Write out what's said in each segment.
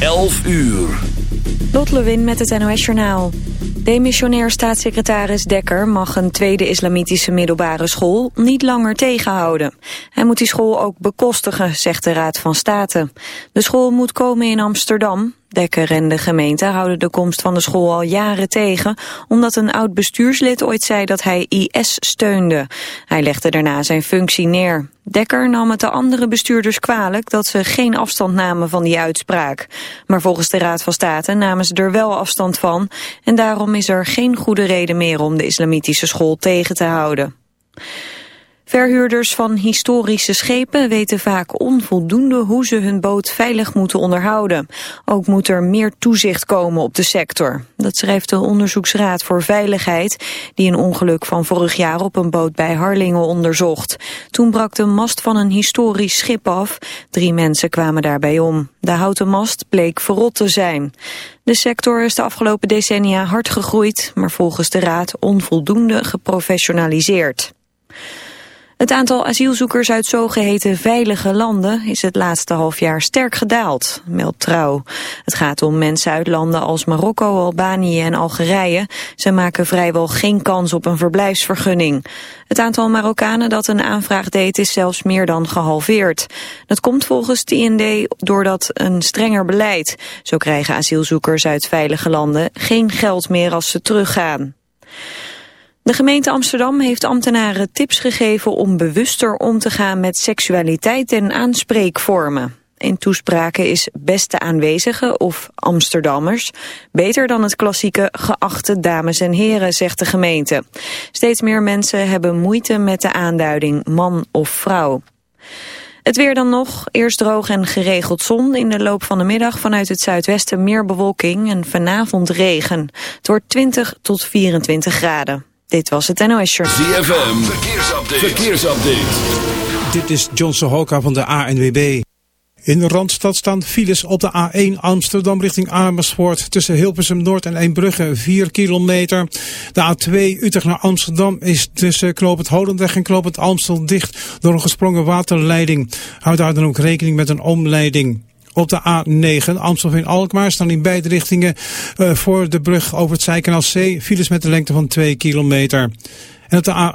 11 uur. Lot Lewin met het NOS Journaal. Demissionair staatssecretaris Dekker mag een tweede islamitische middelbare school niet langer tegenhouden. Hij moet die school ook bekostigen, zegt de Raad van State. De school moet komen in Amsterdam. Dekker en de gemeente houden de komst van de school al jaren tegen, omdat een oud bestuurslid ooit zei dat hij IS steunde. Hij legde daarna zijn functie neer. Dekker nam het de andere bestuurders kwalijk dat ze geen afstand namen van die uitspraak. Maar volgens de Raad van State namen ze er wel afstand van en daarom is er geen goede reden meer om de islamitische school tegen te houden. Verhuurders van historische schepen weten vaak onvoldoende hoe ze hun boot veilig moeten onderhouden. Ook moet er meer toezicht komen op de sector. Dat schrijft de Onderzoeksraad voor Veiligheid, die een ongeluk van vorig jaar op een boot bij Harlingen onderzocht. Toen brak de mast van een historisch schip af. Drie mensen kwamen daarbij om. De houten mast bleek verrot te zijn. De sector is de afgelopen decennia hard gegroeid, maar volgens de Raad onvoldoende geprofessionaliseerd. Het aantal asielzoekers uit zogeheten veilige landen is het laatste half jaar sterk gedaald, meldt Trouw. Het gaat om mensen uit landen als Marokko, Albanië en Algerije. Ze maken vrijwel geen kans op een verblijfsvergunning. Het aantal Marokkanen dat een aanvraag deed is zelfs meer dan gehalveerd. Dat komt volgens TND doordat een strenger beleid. Zo krijgen asielzoekers uit veilige landen geen geld meer als ze teruggaan. De gemeente Amsterdam heeft ambtenaren tips gegeven om bewuster om te gaan met seksualiteit en aanspreekvormen. In toespraken is beste aanwezigen of Amsterdammers beter dan het klassieke geachte dames en heren, zegt de gemeente. Steeds meer mensen hebben moeite met de aanduiding man of vrouw. Het weer dan nog. Eerst droog en geregeld zon. In de loop van de middag vanuit het zuidwesten meer bewolking en vanavond regen. Het wordt 20 tot 24 graden. Dit was het NOS Shirt. ZFM, verkeersupdate. verkeersupdate. Dit is John Sohoka van de ANWB. In de Randstad staan files op de A1 Amsterdam richting Amersfoort. Tussen Hilversum Noord en Eembrugge 4 kilometer. De A2 Utrecht naar Amsterdam is tussen Knopend Holendrecht en Knopend Amstel dicht door een gesprongen waterleiding. Houd daar dan ook rekening met een omleiding. Op de A9 Amstelveen-Alkmaar staan in beide richtingen uh, voor de brug over het Zijkanaal C files met de lengte van 2 kilometer. En op de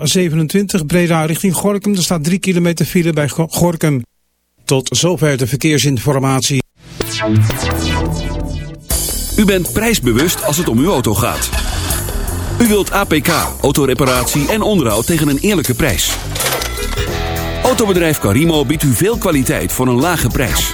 A27 Breda richting Gorkum, er staat 3 kilometer file bij Gorkum. Tot zover de verkeersinformatie. U bent prijsbewust als het om uw auto gaat. U wilt APK, autoreparatie en onderhoud tegen een eerlijke prijs. Autobedrijf Carimo biedt u veel kwaliteit voor een lage prijs.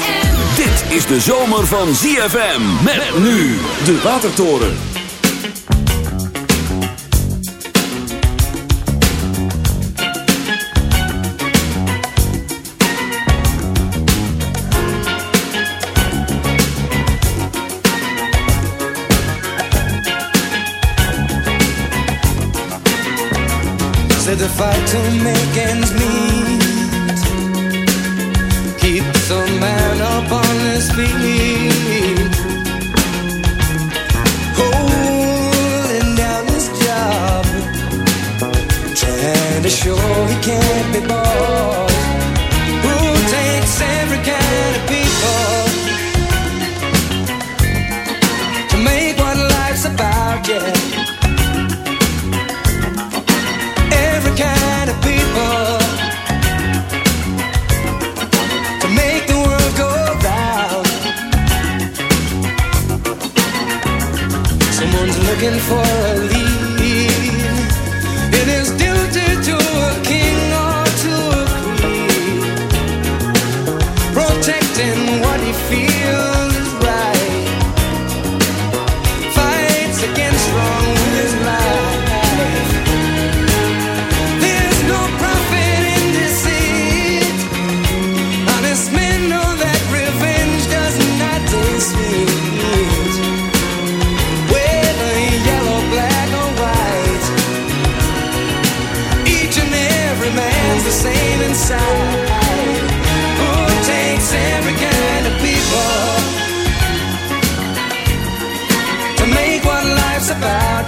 Is de zomer van ZFM. Met nu de Watertoren. Said the fight to make ends meet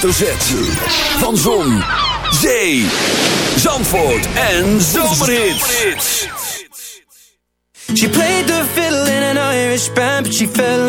hoofdletter. Van Zon, Zee, Zandvoort en Zomerhits. She played the fiddle in an Irish band, but she fell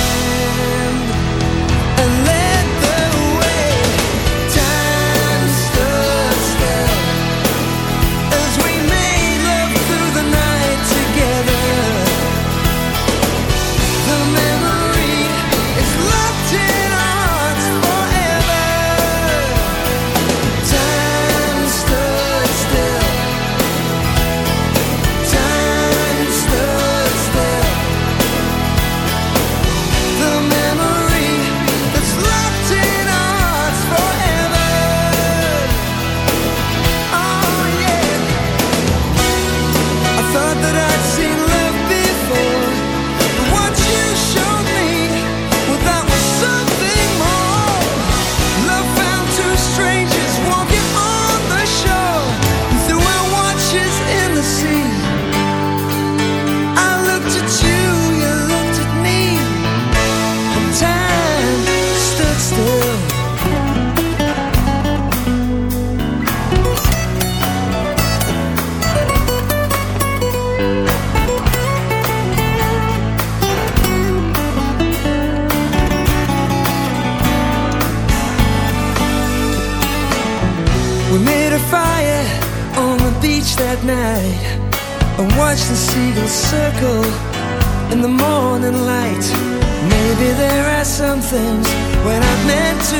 circle in the morning light. Maybe there are some things when I meant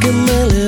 asking my little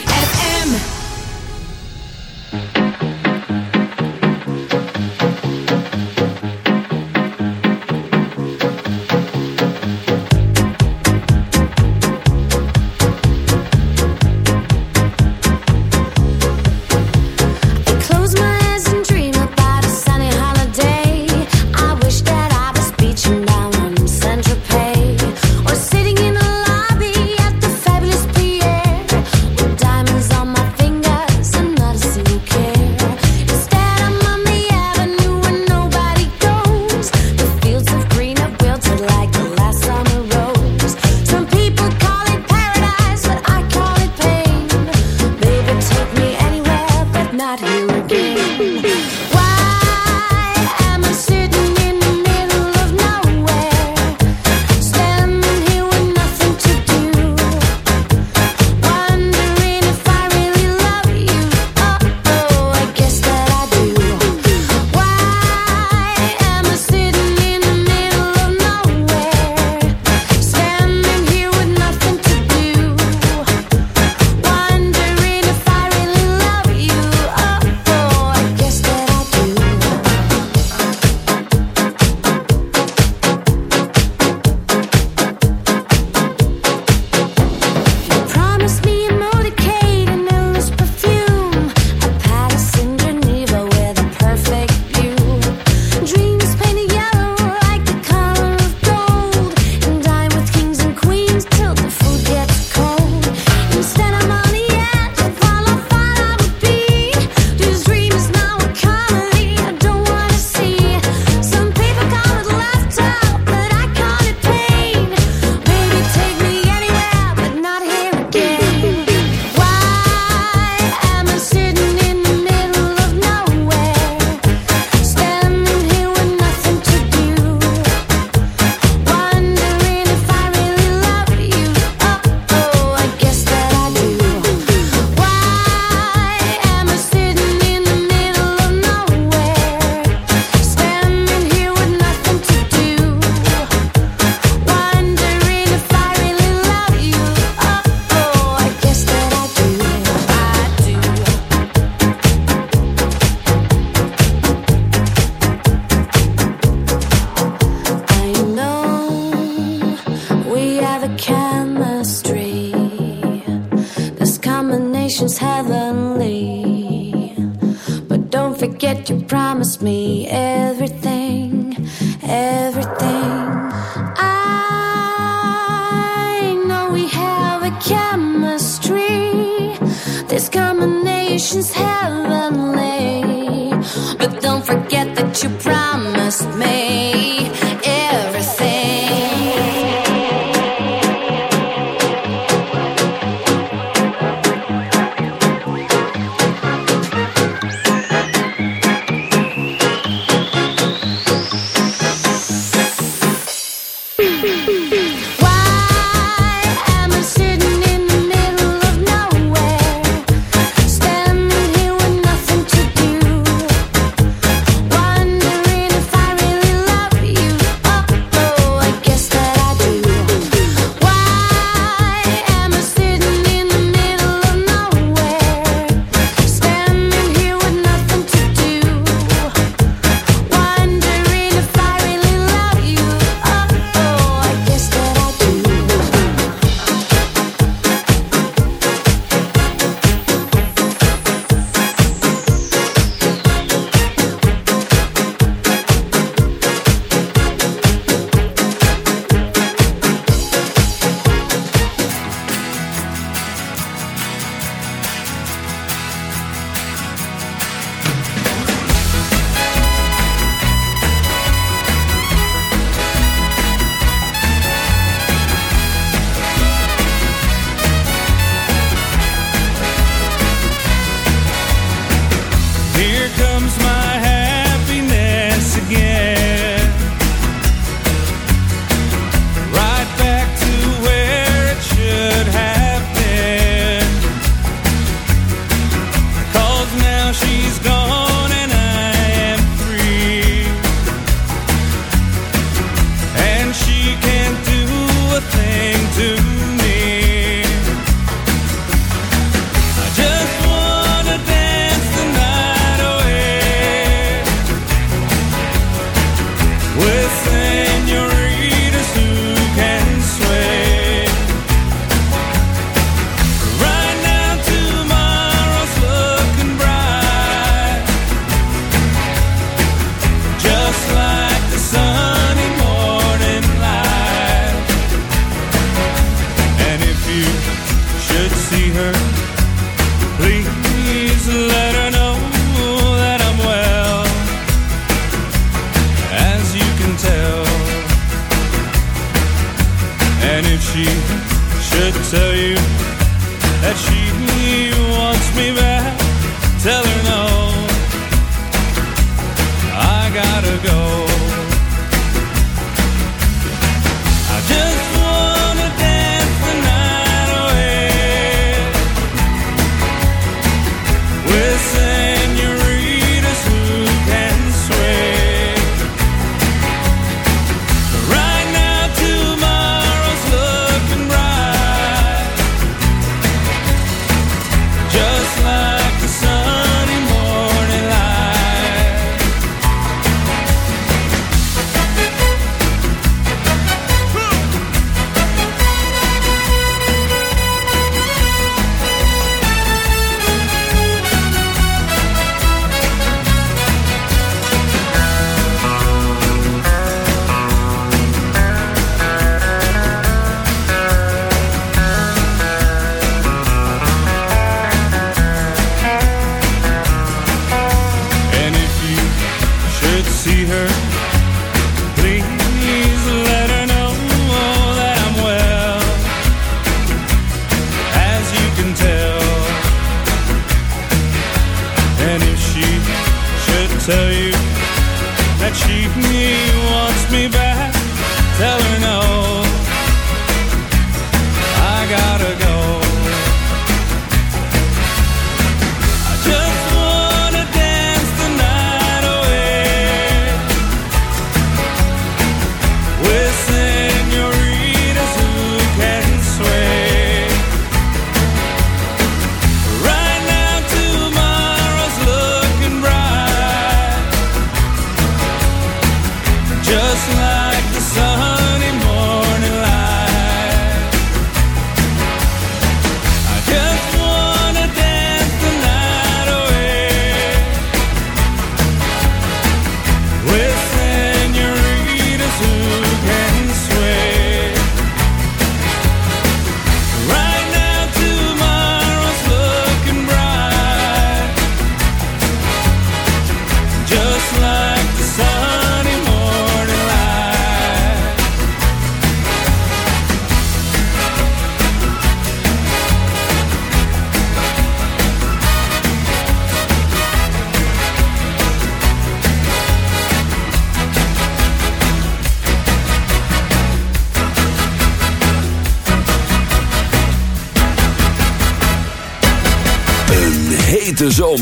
Me back,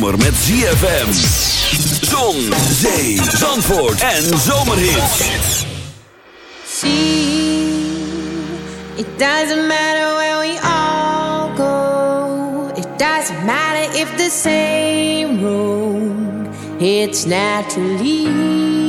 zomer met ZFM. Zon, zee, zandvoort en zomerhit. See, it doesn't matter where we all go. It doesn't matter if the same road. It's naturally.